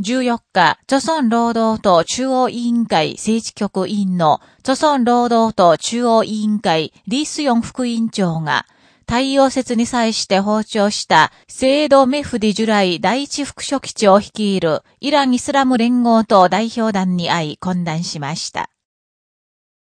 14日、著村労働党中央委員会政治局委員の著村労働党中央委員会リースヨン副委員長が、太陽説に際して訪朝した聖度メフディジュライ第一副書記長を率いるイラン・イスラム連合党代表団に会い懇談しました。